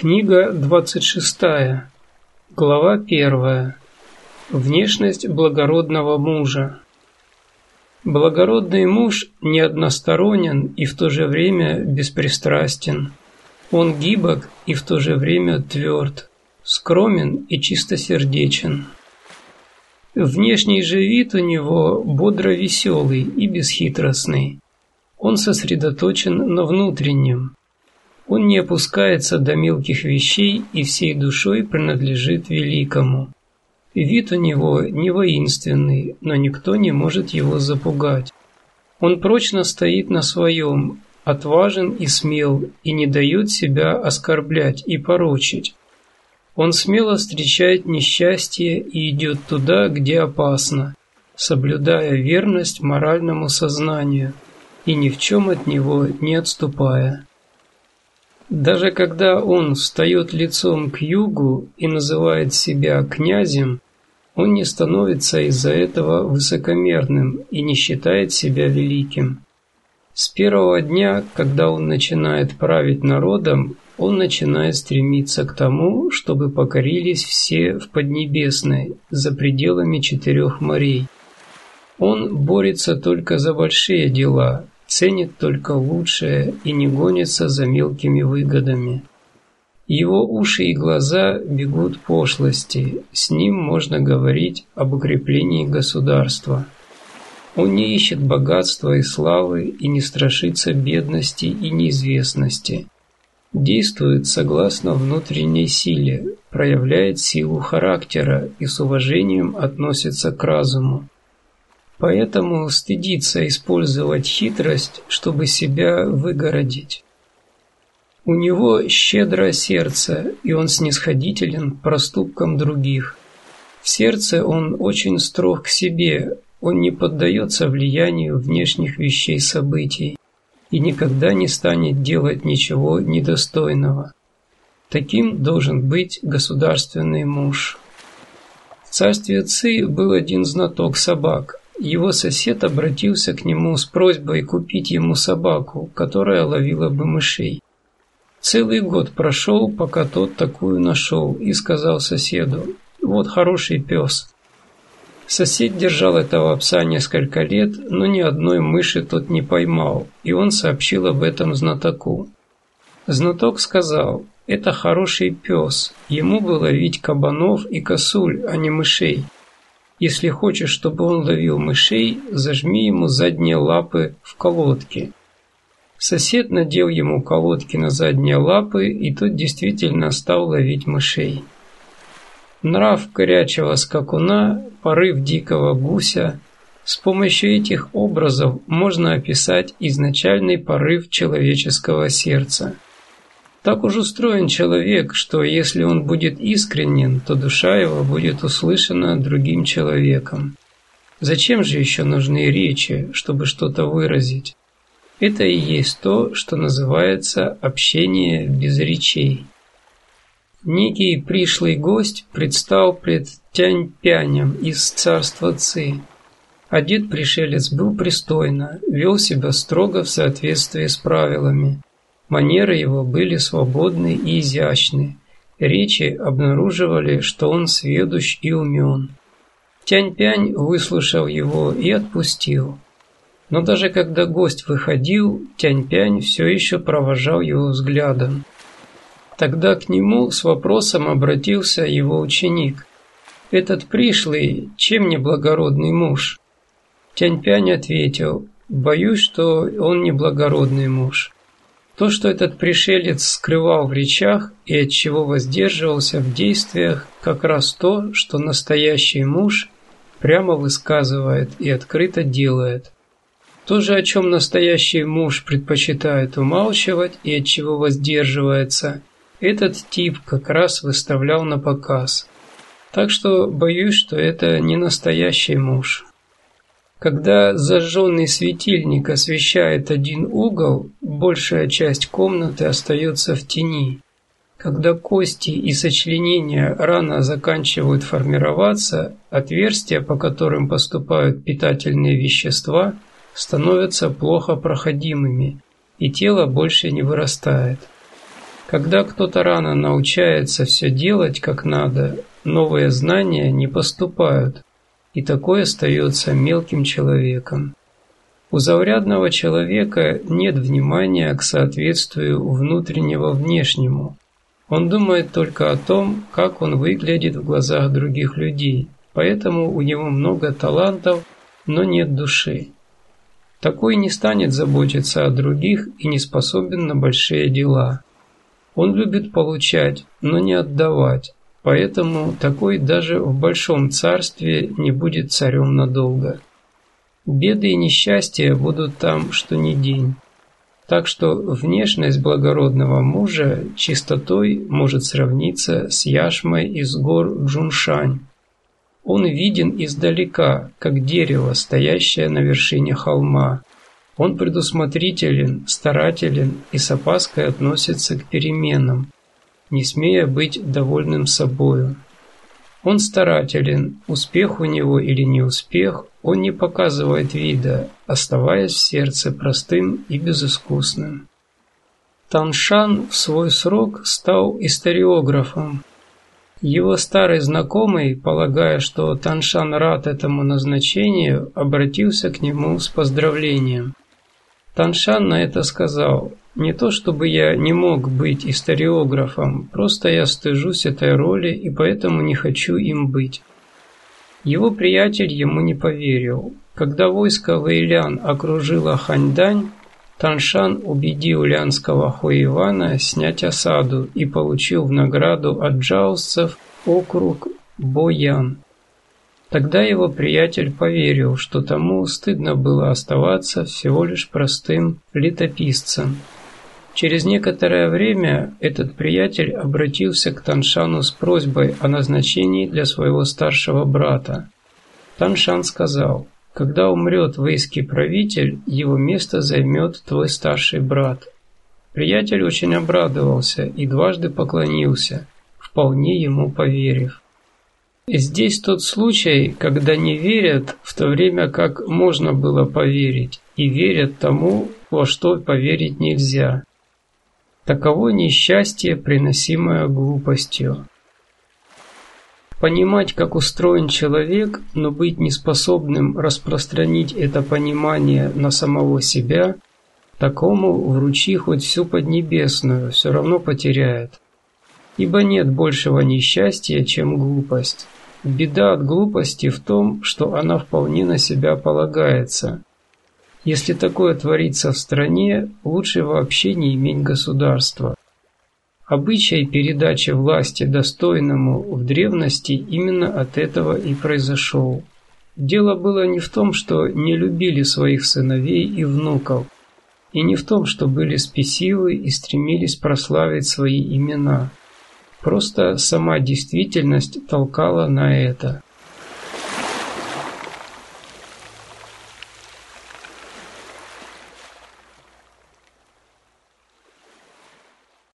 Книга 26. Глава 1. Внешность благородного мужа. Благородный муж не односторонен и в то же время беспристрастен. Он гибок и в то же время тверд, скромен и чистосердечен. Внешний же вид у него бодро веселый и бесхитростный. Он сосредоточен на внутреннем, он не опускается до мелких вещей и всей душой принадлежит великому. Вид у него не воинственный, но никто не может его запугать. Он прочно стоит на своем, отважен и смел, и не дает себя оскорблять и порочить. Он смело встречает несчастье и идет туда, где опасно, соблюдая верность моральному сознанию и ни в чем от него не отступая. Даже когда он встает лицом к югу и называет себя князем, он не становится из-за этого высокомерным и не считает себя великим. С первого дня, когда он начинает править народом, он начинает стремиться к тому, чтобы покорились все в Поднебесной, за пределами четырех морей. Он борется только за большие дела, ценит только лучшее и не гонится за мелкими выгодами. Его уши и глаза бегут пошлости, с ним можно говорить об укреплении государства. Он не ищет богатства и славы и не страшится бедности и неизвестности. Действует согласно внутренней силе, проявляет силу характера и с уважением относится к разуму. Поэтому стыдится использовать хитрость, чтобы себя выгородить. У него щедрое сердце, и он снисходителен проступкам других. В сердце он очень строг к себе, он не поддается влиянию внешних вещей событий и никогда не станет делать ничего недостойного. Таким должен быть государственный муж. В царстве Ци был один знаток собак, его сосед обратился к нему с просьбой купить ему собаку, которая ловила бы мышей. Целый год прошел, пока тот такую нашел, и сказал соседу, «Вот хороший пес». Сосед держал этого пса несколько лет, но ни одной мыши тот не поймал, и он сообщил об этом знатоку. Знаток сказал, «Это хороший пес, ему бы ловить кабанов и косуль, а не мышей». Если хочешь, чтобы он ловил мышей, зажми ему задние лапы в колодке. Сосед надел ему колодки на задние лапы, и тот действительно стал ловить мышей. Нрав горячего скакуна, порыв дикого гуся. С помощью этих образов можно описать изначальный порыв человеческого сердца – так уж устроен человек, что если он будет искренен, то душа его будет услышана другим человеком. Зачем же еще нужны речи, чтобы что-то выразить? Это и есть то, что называется общение без речей. Некий пришлый гость предстал пред Тянь-Пянем из царства Ци. Одет пришелец был пристойно, вел себя строго в соответствии с правилами. Манеры его были свободны и изящны. Речи обнаруживали, что он сведущ и умен. Тянь-пянь выслушал его и отпустил. Но даже когда гость выходил, Тянь-пянь все еще провожал его взглядом. Тогда к нему с вопросом обратился его ученик. «Этот пришлый, чем не благородный муж?» Тянь-пянь ответил, «Боюсь, что он не благородный муж». То, что этот пришелец скрывал в речах и от чего воздерживался в действиях, как раз то, что настоящий муж прямо высказывает и открыто делает. То же, о чем настоящий муж предпочитает умалчивать и от чего воздерживается, этот тип как раз выставлял на показ. Так что боюсь, что это не настоящий муж. Когда зажженный светильник освещает один угол, большая часть комнаты остается в тени. Когда кости и сочленения рано заканчивают формироваться, отверстия, по которым поступают питательные вещества, становятся плохо проходимыми, и тело больше не вырастает. Когда кто-то рано научается все делать как надо, новые знания не поступают, и такой остается мелким человеком. У заурядного человека нет внимания к соответствию внутреннего внешнему. Он думает только о том, как он выглядит в глазах других людей, поэтому у него много талантов, но нет души. Такой не станет заботиться о других и не способен на большие дела. Он любит получать, но не отдавать, поэтому такой даже в большом царстве не будет царем надолго. Беды и несчастья будут там, что ни день. Так что внешность благородного мужа чистотой может сравниться с яшмой из гор Джуншань. Он виден издалека, как дерево, стоящее на вершине холма. Он предусмотрителен, старателен и с опаской относится к переменам, не смея быть довольным собою. Он старателен, успех у него или не успех, он не показывает вида, оставаясь в сердце простым и безыскусным. Таншан в свой срок стал историографом. Его старый знакомый, полагая, что Таншан рад этому назначению, обратился к нему с поздравлением. Таншан на это сказал, не то чтобы я не мог быть историографом, просто я стыжусь этой роли и поэтому не хочу им быть. Его приятель ему не поверил. Когда войско Вэйлян окружило Ханьдань, Таншан убедил лянского Хуивана снять осаду и получил в награду от джаусцев округ Боян. Тогда его приятель поверил, что тому стыдно было оставаться всего лишь простым летописцем, Через некоторое время этот приятель обратился к Таншану с просьбой о назначении для своего старшего брата. Таншан сказал, когда умрет вейский правитель, его место займет твой старший брат. Приятель очень обрадовался и дважды поклонился, вполне ему поверив. Здесь тот случай, когда не верят, в то время как можно было поверить, и верят тому, во что поверить нельзя. Таково несчастье, приносимое глупостью. Понимать, как устроен человек, но быть неспособным распространить это понимание на самого себя, такому вручи хоть всю Поднебесную, все равно потеряет. Ибо нет большего несчастья, чем глупость. Беда от глупости в том, что она вполне на себя полагается, если такое творится в стране, лучше вообще не иметь государства. Обычай передачи власти достойному в древности именно от этого и произошел. Дело было не в том, что не любили своих сыновей и внуков, и не в том, что были спесивы и стремились прославить свои имена. Просто сама действительность толкала на это.